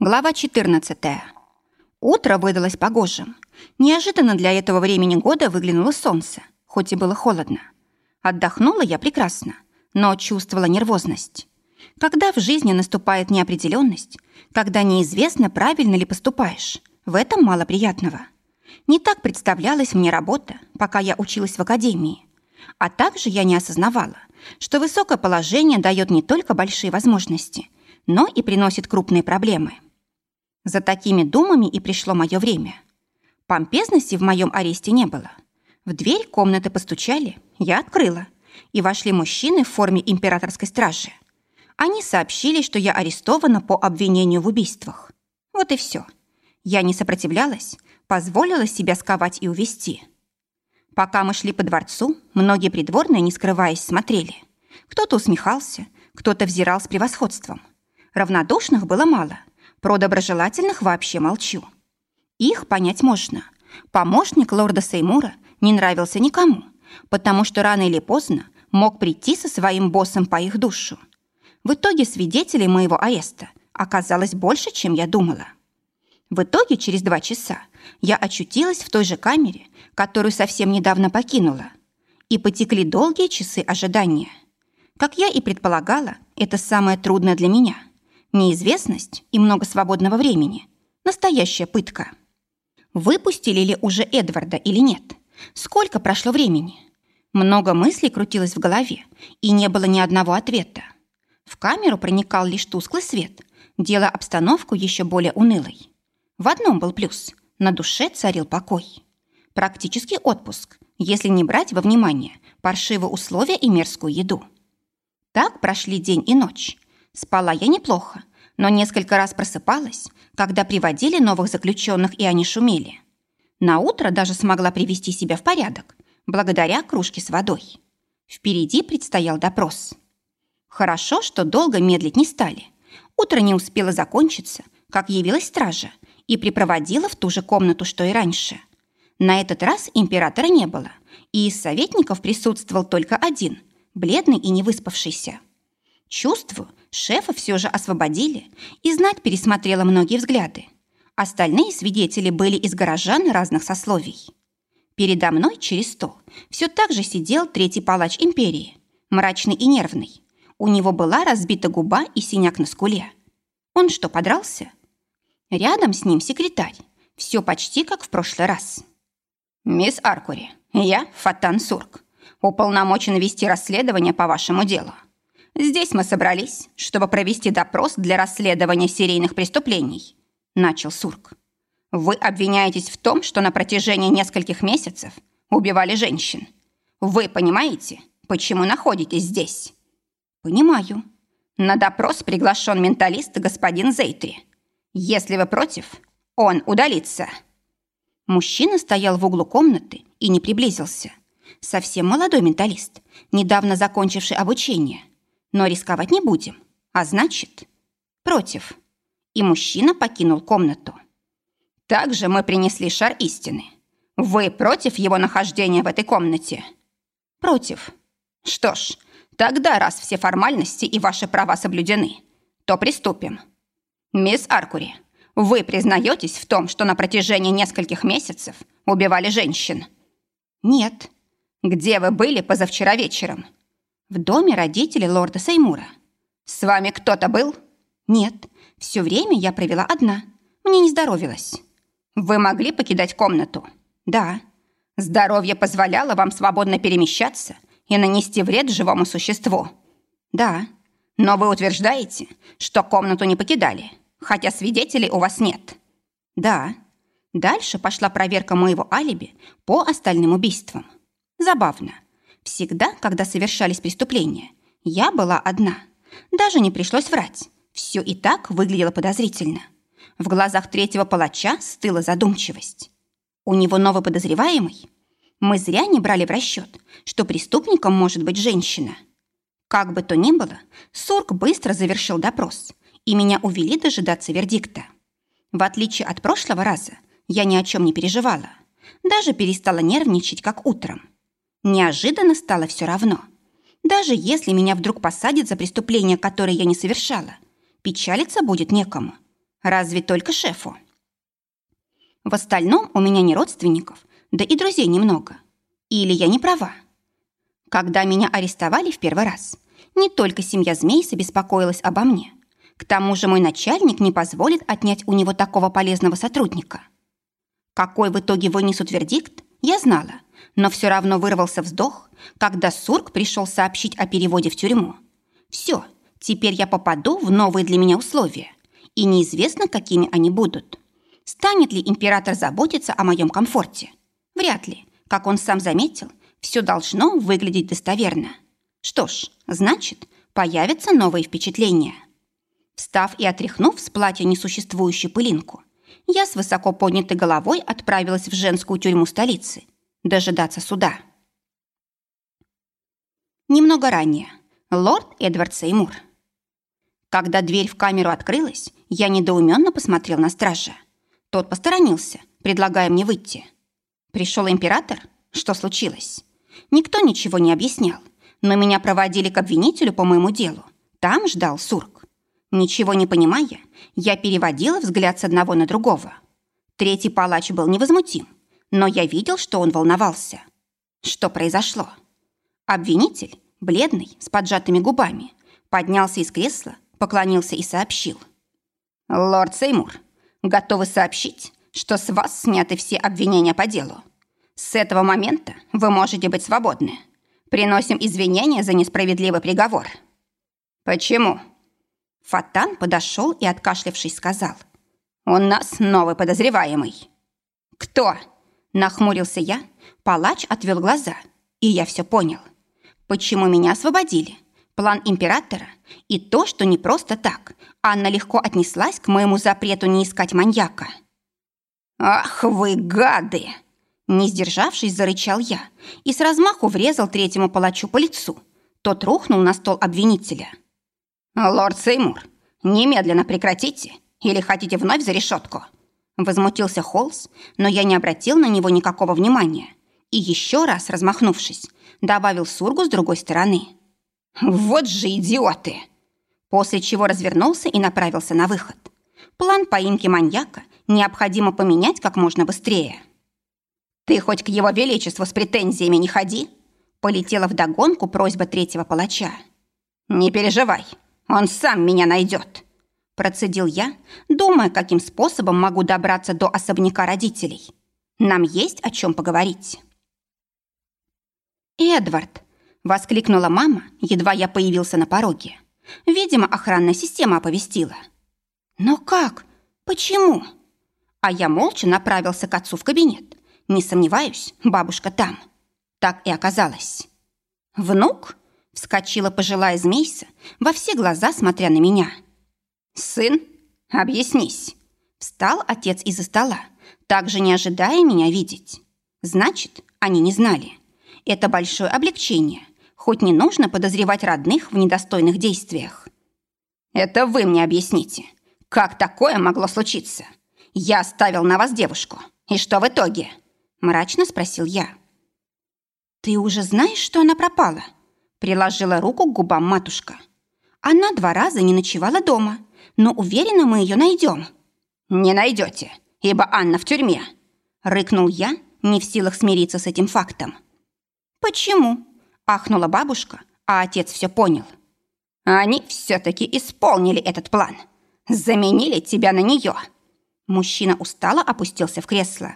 Глава 14. Утро выдалось погожим. Неожиданно для этого времени года выглянуло солнце, хоть и было холодно. Отдохнула я прекрасно, но чувствовала нервозность. Когда в жизни наступает неопределенность, когда неизвестно, правильно ли поступаешь, в этом мало приятного. Не так представлялась мне работа, пока я училась в академии. А также я не осознавала, что высокое положение дает не только большие возможности, но и приносит крупные проблемы – за такими думами и пришло мое время. Помпезности в моем аресте не было. В дверь комнаты постучали, я открыла, и вошли мужчины в форме императорской стражи. Они сообщили, что я арестована по обвинению в убийствах. Вот и все. Я не сопротивлялась, позволила себя сковать и увести. Пока мы шли по дворцу, многие придворные, не скрываясь, смотрели. Кто-то усмехался, кто-то взирал с превосходством. Равнодушных было мало, про доброжелательных вообще молчу. Их понять можно. Помощник лорда Сеймура не нравился никому, потому что рано или поздно мог прийти со своим боссом по их душу. В итоге свидетелей моего ареста оказалось больше, чем я думала. В итоге через два часа я очутилась в той же камере, которую совсем недавно покинула. И потекли долгие часы ожидания. Как я и предполагала, это самое трудное для меня – Неизвестность и много свободного времени. Настоящая пытка. Выпустили ли уже Эдварда или нет? Сколько прошло времени? Много мыслей крутилось в голове, и не было ни одного ответа. В камеру проникал лишь тусклый свет, делая обстановку еще более унылой. В одном был плюс – на душе царил покой. Практически отпуск, если не брать во внимание паршивые условия и мерзкую еду. Так прошли день и ночь. Спала я неплохо, но несколько раз просыпалась, когда приводили новых заключенных, и они шумели. На утро даже смогла привести себя в порядок, благодаря кружке с водой. Впереди предстоял допрос. Хорошо, что долго медлить не стали. Утро не успело закончиться, как явилась стража и припроводила в ту же комнату, что и раньше. На этот раз императора не было, и из советников присутствовал только один, бледный и невыспавшийся. Чувствую, шефа все же освободили, и знать пересмотрела многие взгляды. Остальные свидетели были из горожан разных сословий. Передо мной через стол все так же сидел третий палач империи, мрачный и нервный. У него была разбита губа и синяк на скуле. Он что, подрался? Рядом с ним секретарь. Все почти как в прошлый раз. «Мисс Аркури, я Фатан Сурк. Уполномочен вести расследование по вашему делу. Здесь мы собрались, чтобы провести допрос для расследования серийных преступлений», – начал Сурк. «Вы обвиняетесь в том, что на протяжении нескольких месяцев убивали женщин. Вы понимаете, почему находитесь здесь?» «Понимаю. На допрос приглашен менталист господин Зейтри. Если вы против, он удалится». Мужчина стоял в углу комнаты и не приблизился. Совсем молодой менталист, недавно закончивший обучение – но рисковать не будем. А значит, против. И мужчина покинул комнату. Также мы принесли шар истины. Вы против его нахождения в этой комнате? Против. Что ж, тогда, раз все формальности и ваши права соблюдены, то приступим. Мисс Аркури, вы признаетесь в том, что на протяжении нескольких месяцев убивали женщин? Нет. Где вы были позавчера вечером? В доме родителей лорда Сеймура. С вами кто-то был? Нет, все время я провела одна. Мне не здоровилось. Вы могли покидать комнату? Да. Здоровье позволяло вам свободно перемещаться и нанести вред живому существу? Да. Но вы утверждаете, что комнату не покидали, хотя свидетелей у вас нет? Да. Дальше пошла проверка моего алиби по остальным убийствам. Забавно. Всегда, когда совершались преступления, я была одна. Даже не пришлось врать. Все и так выглядело подозрительно. В глазах третьего палача стыла задумчивость. У него новый подозреваемый? Мы зря не брали в расчет, что преступником может быть женщина. Как бы то ни было, Сурк быстро завершил допрос, и меня увели дожидаться вердикта. В отличие от прошлого раза, я ни о чем не переживала. Даже перестала нервничать, как утром. Неожиданно стало все равно. Даже если меня вдруг посадят за преступление, которое я не совершала, печалиться будет некому. Разве только шефу. В остальном у меня не родственников, да и друзей немного. Или я не права? Когда меня арестовали в первый раз, не только семья Змейса беспокоилась обо мне. К тому же мой начальник не позволит отнять у него такого полезного сотрудника. Какой в итоге вынесут вердикт, я знала, но все равно вырвался вздох, когда Сурк пришел сообщить о переводе в тюрьму. Все, теперь я попаду в новые для меня условия, и неизвестно, какими они будут. Станет ли император заботиться о моем комфорте? Вряд ли. Как он сам заметил, все должно выглядеть достоверно. Что ж, значит, появятся новые впечатления. Встав и отряхнув с платья несуществующую пылинку, я с высоко поднятой головой отправилась в женскую тюрьму столицы дожидаться суда. Немного ранее. Лорд Эдвард Сеймур. Когда дверь в камеру открылась, я недоуменно посмотрел на стража. Тот посторонился, предлагая мне выйти. Пришел император? Что случилось? Никто ничего не объяснял, но меня проводили к обвинителю по моему делу. Там ждал Сурк. Ничего не понимая, я переводила взгляд с одного на другого. Третий палач был невозмутим, но я видел, что он волновался. Что произошло? Обвинитель, бледный, с поджатыми губами, поднялся из кресла, поклонился и сообщил. «Лорд Сеймур, готовы сообщить, что с вас сняты все обвинения по делу. С этого момента вы можете быть свободны. Приносим извинения за несправедливый приговор». «Почему?» Фатан подошел и, откашлявшись, сказал. «У нас новый подозреваемый». «Кто?» Нахмурился я, палач отвел глаза, и я все понял. Почему меня освободили? План императора и то, что не просто так. Анна легко отнеслась к моему запрету не искать маньяка. «Ах вы гады!» Не сдержавшись, зарычал я и с размаху врезал третьему палачу по лицу. Тот рухнул на стол обвинителя. «Лорд Сеймур, немедленно прекратите или хотите вновь за решетку?» Возмутился Холс, но я не обратил на него никакого внимания. И еще раз, размахнувшись, добавил Сургу с другой стороны. «Вот же идиоты!» После чего развернулся и направился на выход. План поимки маньяка необходимо поменять как можно быстрее. «Ты хоть к его величеству с претензиями не ходи!» Полетела вдогонку просьба третьего палача. «Не переживай, он сам меня найдет!» Процедил я, думая, каким способом могу добраться до особняка родителей. Нам есть о чем поговорить. «Эдвард!» — воскликнула мама, едва я появился на пороге. Видимо, охранная система оповестила. «Но как? Почему?» А я молча направился к отцу в кабинет. Не сомневаюсь, бабушка там. Так и оказалось. «Внук?» — вскочила пожилая змейса, во все глаза смотря на меня. «Сын, объяснись!» Встал отец из-за стола, также не ожидая меня видеть. Значит, они не знали. Это большое облегчение, хоть не нужно подозревать родных в недостойных действиях. «Это вы мне объясните, как такое могло случиться? Я оставил на вас девушку, и что в итоге?» Мрачно спросил я. «Ты уже знаешь, что она пропала?» Приложила руку к губам матушка. Она два раза не ночевала дома но уверена, мы ее найдем». «Не найдете, ибо Анна в тюрьме», — рыкнул я, не в силах смириться с этим фактом. «Почему?» — ахнула бабушка, а отец все понял. «Они все-таки исполнили этот план. Заменили тебя на нее». Мужчина устало опустился в кресло.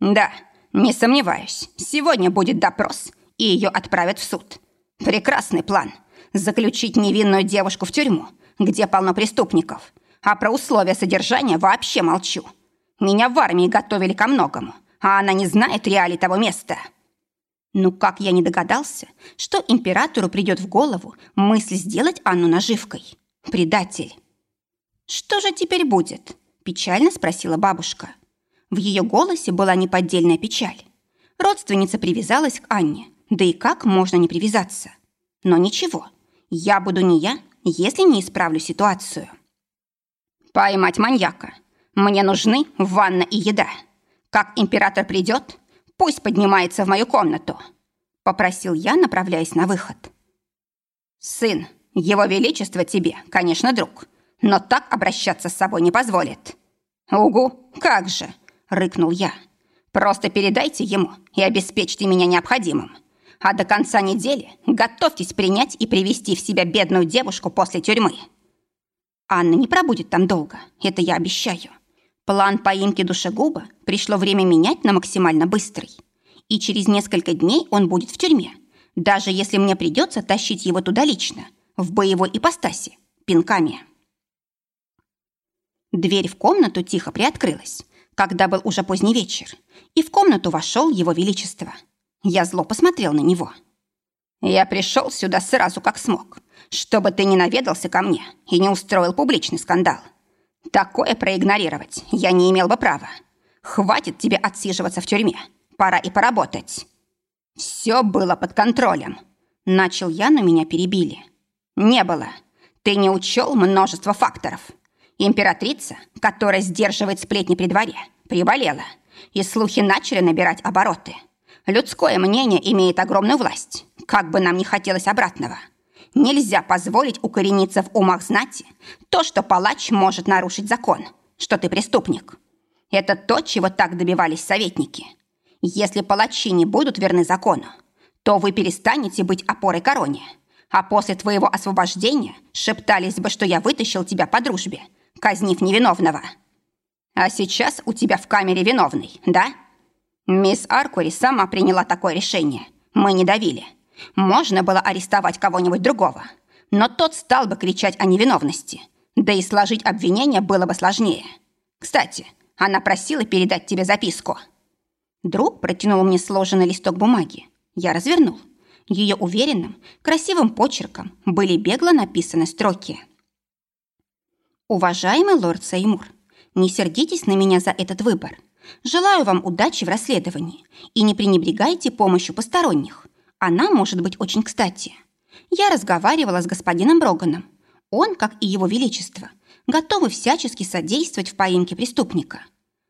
«Да, не сомневаюсь, сегодня будет допрос, и ее отправят в суд. Прекрасный план. Заключить невинную девушку в тюрьму, где полно преступников. А про условия содержания вообще молчу. Меня в армии готовили ко многому, а она не знает реалий того места. Ну как я не догадался, что императору придет в голову мысль сделать Анну наживкой? Предатель. «Что же теперь будет?» – печально спросила бабушка. В ее голосе была неподдельная печаль. Родственница привязалась к Анне, да и как можно не привязаться? Но ничего, я буду не я, если не исправлю ситуацию. Поймать маньяка. Мне нужны ванна и еда. Как император придет, пусть поднимается в мою комнату. Попросил я, направляясь на выход. Сын, его величество тебе, конечно, друг. но так обращаться с собой не позволит». «Угу, как же!» — рыкнул я. «Просто передайте ему и обеспечьте меня необходимым. А до конца недели готовьтесь принять и привести в себя бедную девушку после тюрьмы». Анна не пробудет там долго, это я обещаю. План поимки душегуба пришло время менять на максимально быстрый. И через несколько дней он будет в тюрьме, даже если мне придется тащить его туда лично, в боевой ипостаси, пинками. Дверь в комнату тихо приоткрылась, когда был уже поздний вечер, и в комнату вошел его величество. Я зло посмотрел на него. «Я пришел сюда сразу как смог, чтобы ты не наведался ко мне и не устроил публичный скандал. Такое проигнорировать я не имел бы права. Хватит тебе отсиживаться в тюрьме. Пора и поработать». «Все было под контролем». Начал я, но меня перебили. «Не было. Ты не учел множество факторов. Императрица, которая сдерживает сплетни при дворе, приболела, и слухи начали набирать обороты. Людское мнение имеет огромную власть, как бы нам ни хотелось обратного. Нельзя позволить укорениться в умах знати то, что палач может нарушить закон, что ты преступник. Это то, чего так добивались советники. Если палачи не будут верны закону, то вы перестанете быть опорой короне. А после твоего освобождения шептались бы, что я вытащил тебя по дружбе – казнив невиновного. А сейчас у тебя в камере виновный, да? Мисс Аркури сама приняла такое решение. Мы не давили. Можно было арестовать кого-нибудь другого. Но тот стал бы кричать о невиновности. Да и сложить обвинение было бы сложнее. Кстати, она просила передать тебе записку. Друг протянул мне сложенный листок бумаги. Я развернул. Ее уверенным, красивым почерком были бегло написаны строки. Уважаемый лорд Сеймур, не сердитесь на меня за этот выбор. Желаю вам удачи в расследовании и не пренебрегайте помощью посторонних. Она может быть очень кстати. Я разговаривала с господином Броганом. Он, как и его величество, готовы всячески содействовать в поимке преступника.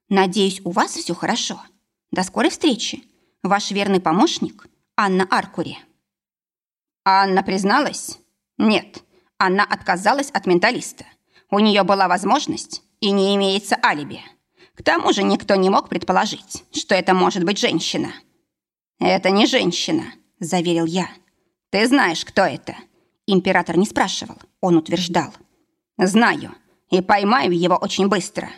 Надеюсь, у вас все хорошо. До скорой встречи. Ваш верный помощник Анна Аркури. Анна призналась? Нет, она отказалась от менталиста. У нее была возможность и не имеется алиби. К тому же никто не мог предположить, что это может быть женщина. «Это не женщина», – заверил я. «Ты знаешь, кто это?» Император не спрашивал, он утверждал. «Знаю, и поймаю его очень быстро.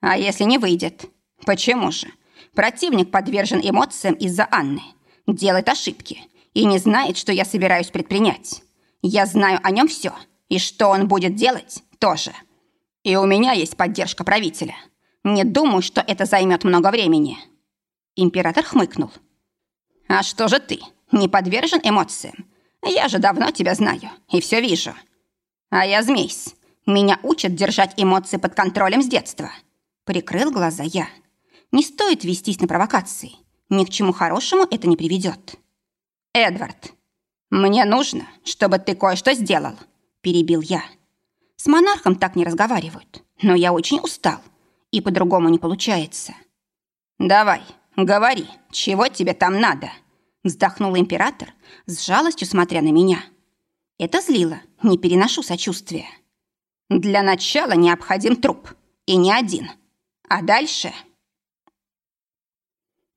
А если не выйдет? Почему же? Противник подвержен эмоциям из-за Анны, делает ошибки и не знает, что я собираюсь предпринять. Я знаю о нем все, и что он будет делать, тоже. И у меня есть поддержка правителя. Не думаю, что это займет много времени». Император хмыкнул. «А что же ты? Не подвержен эмоциям? Я же давно тебя знаю и все вижу. А я змейс. Меня учат держать эмоции под контролем с детства». Прикрыл глаза я. «Не стоит вестись на провокации. Ни к чему хорошему это не приведет». «Эдвард, мне нужно, чтобы ты кое-что сделал», перебил я. С монархом так не разговаривают, но я очень устал, и по-другому не получается. «Давай, говори, чего тебе там надо?» Вздохнул император, с жалостью смотря на меня. Это злило, не переношу сочувствия. «Для начала необходим труп, и не один. А дальше...»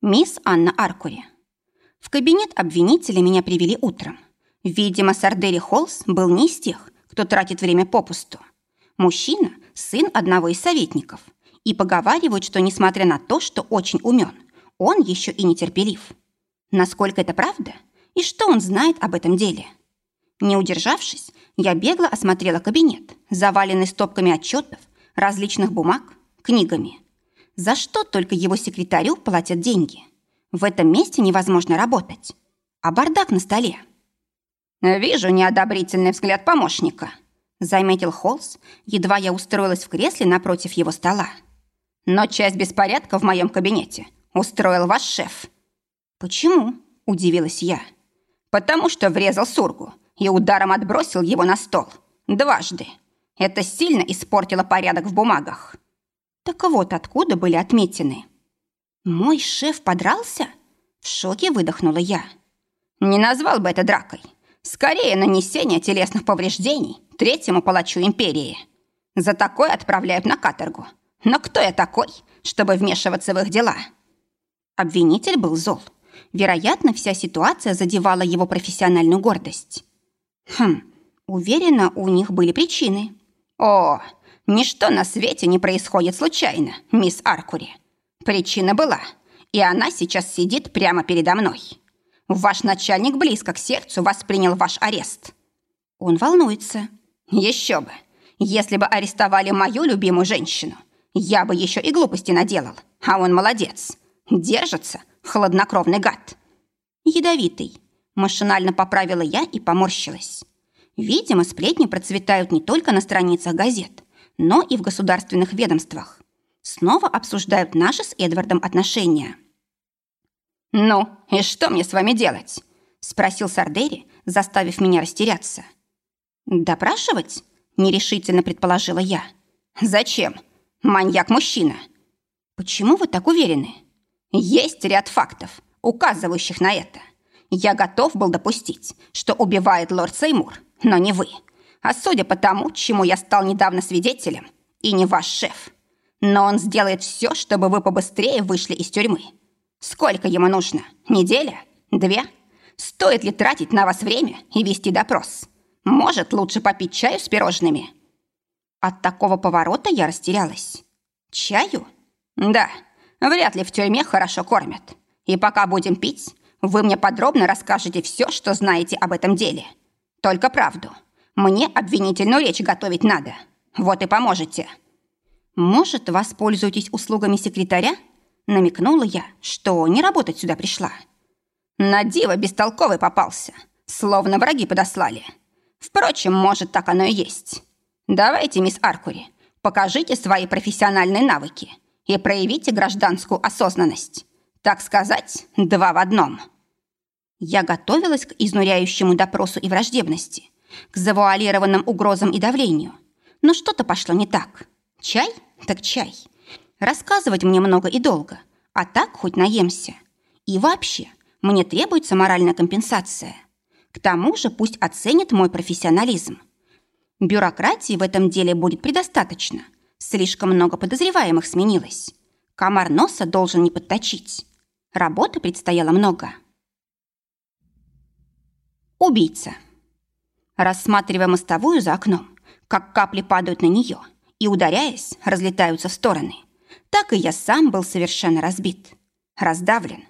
Мисс Анна Аркури. В кабинет обвинителя меня привели утром. Видимо, Сардери Холс был не из тех, кто тратит время попусту. Мужчина – сын одного из советников. И поговаривают, что, несмотря на то, что очень умен, он еще и нетерпелив. Насколько это правда? И что он знает об этом деле? Не удержавшись, я бегло осмотрела кабинет, заваленный стопками отчетов, различных бумаг, книгами. За что только его секретарю платят деньги? В этом месте невозможно работать. А бардак на столе – «Вижу неодобрительный взгляд помощника», — заметил Холс, едва я устроилась в кресле напротив его стола. «Но часть беспорядка в моем кабинете устроил ваш шеф». «Почему?» — удивилась я. «Потому что врезал Сургу и ударом отбросил его на стол. Дважды. Это сильно испортило порядок в бумагах». Так вот откуда были отметины. «Мой шеф подрался?» В шоке выдохнула я. «Не назвал бы это дракой. Скорее нанесение телесных повреждений третьему палачу империи. За такое отправляют на каторгу. Но кто я такой, чтобы вмешиваться в их дела?» Обвинитель был зол. Вероятно, вся ситуация задевала его профессиональную гордость. Хм, уверена, у них были причины. «О, ничто на свете не происходит случайно, мисс Аркури. Причина была, и она сейчас сидит прямо передо мной. Ваш начальник близко к сердцу воспринял ваш арест». Он волнуется. «Еще бы. Если бы арестовали мою любимую женщину, я бы еще и глупости наделал. А он молодец. Держится, хладнокровный гад. Ядовитый. Машинально поправила я и поморщилась. Видимо, сплетни процветают не только на страницах газет, но и в государственных ведомствах. Снова обсуждают наши с Эдвардом отношения. «Ну, и что мне с вами делать?» – спросил Сардери, заставив меня растеряться. «Допрашивать?» – нерешительно предположила я. «Зачем? Маньяк-мужчина». «Почему вы так уверены?» «Есть ряд фактов, указывающих на это. Я готов был допустить, что убивает лорд Сеймур, но не вы. А судя по тому, чему я стал недавно свидетелем, и не ваш шеф. Но он сделает все, чтобы вы побыстрее вышли из тюрьмы. Сколько ему нужно? Неделя? Две? Стоит ли тратить на вас время и вести допрос? Может, лучше попить чаю с пирожными?» От такого поворота я растерялась. «Чаю?» «Да, вряд ли в тюрьме хорошо кормят. И пока будем пить, вы мне подробно расскажете все, что знаете об этом деле. Только правду. Мне обвинительную речь готовить надо. Вот и поможете». «Может, воспользуетесь услугами секретаря?» Намекнула я, что не работать сюда пришла. На диво бестолковый попался. Словно враги подослали. Впрочем, может, так оно и есть. Давайте, мисс Аркури, покажите свои профессиональные навыки и проявите гражданскую осознанность. Так сказать, два в одном. Я готовилась к изнуряющему допросу и враждебности, к завуалированным угрозам и давлению. Но что-то пошло не так. Чай? Так чай. Рассказывать мне много и долго, а так хоть наемся. И вообще, мне требуется моральная компенсация. К тому же пусть оценит мой профессионализм. Бюрократии в этом деле будет предостаточно. Слишком много подозреваемых сменилось. Комар носа должен не подточить. Работы предстояло много. Убийца. Рассматривая мостовую за окном, как капли падают на нее и, ударяясь, разлетаются в стороны, так и я сам был совершенно разбит, раздавлен.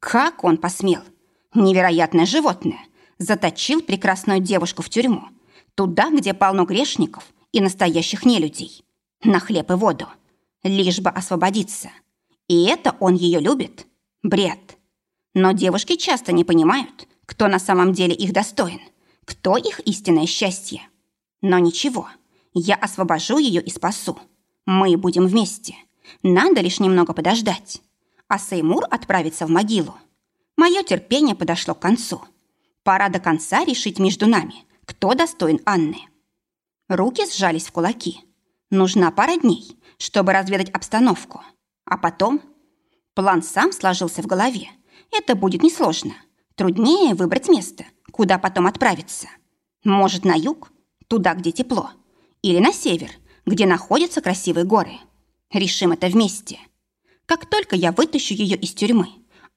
Как он посмел? Невероятное животное. Заточил прекрасную девушку в тюрьму. Туда, где полно грешников и настоящих нелюдей. На хлеб и воду. Лишь бы освободиться. И это он ее любит? Бред. Но девушки часто не понимают, кто на самом деле их достоин, кто их истинное счастье. Но ничего, я освобожу ее и спасу. Мы будем вместе. Надо лишь немного подождать. А Сеймур отправится в могилу. Мое терпение подошло к концу. Пора до конца решить между нами, кто достоин Анны. Руки сжались в кулаки. Нужна пара дней, чтобы разведать обстановку. А потом... План сам сложился в голове. Это будет несложно. Труднее выбрать место, куда потом отправиться. Может, на юг, туда, где тепло. Или на север, где находятся красивые горы. Решим это вместе. Как только я вытащу ее из тюрьмы,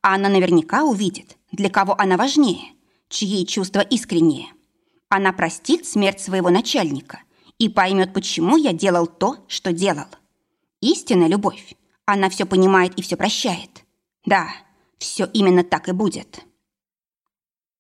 она наверняка увидит, для кого она важнее, чьи чувства искренние. Она простит смерть своего начальника и поймет, почему я делал то, что делал. Истинная любовь. Она все понимает и все прощает. Да, все именно так и будет.